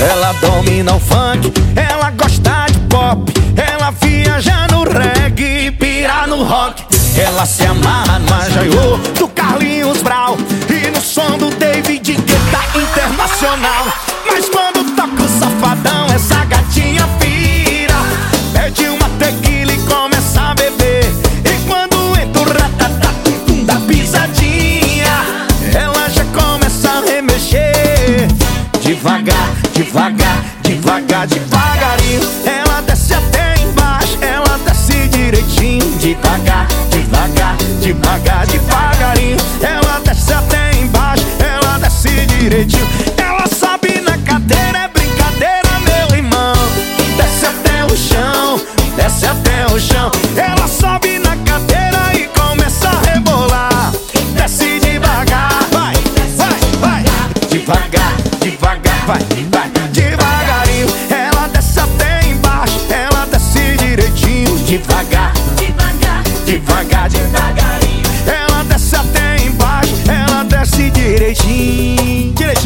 Ela domina o funk, ela gosta de pop Ela viaja no reggae, pira no rock. Ela se amarra no Ajaiô do Carlinhos Brau E no som do David Guetta Internacional. Mas quando toca o safadão, essa gatinha pira. Pede uma tequila e começa a beber. E quando entra o ratatatum da pisadinha. Ela já começa a remexer Devagar, devagar, devagar, devagarinho. Ela desce até embaixo, ela desce direitinho. Devagar, devagar, devagar, devagarinho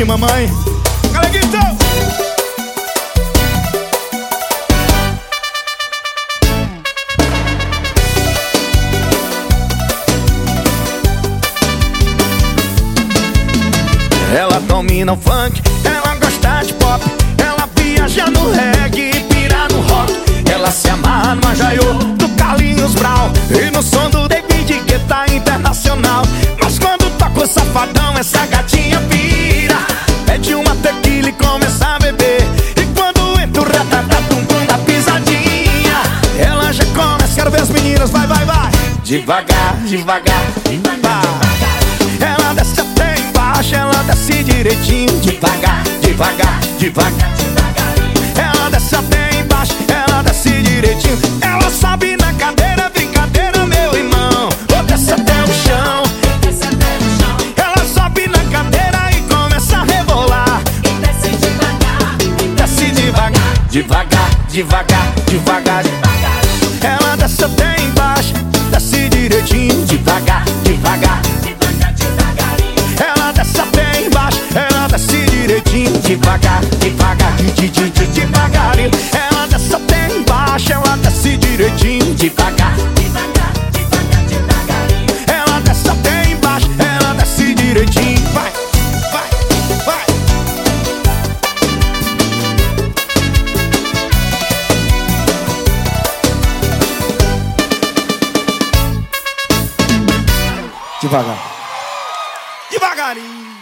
Direitinho, mamãe! Ela domina o funk, ela gosta de pop Ela viaja no reggae, vai, vai, vai. Devagar, devagar, devagar. Ela desce até embaixo, ela desce direitinho. Devagar, devagar, devagar, Ela desce até embaixo, ela desce direitinho. Ela sobe na cadeira, brincadeira, meu irmão. Ou desce até o chão. Ela sobe na cadeira e começa a rebolar. Desce devagar, Desce devagar, devagar, devagar, devagar, Devagar, devagar, de, de, de, de, devagarinho Ela desce até embaixo, ela desce direitinho Devagar, Devagar, devagar, devagarinho. ela desce até embaixo, ela desce direitinho Vai, vai, vai. Devagar. Devagarinho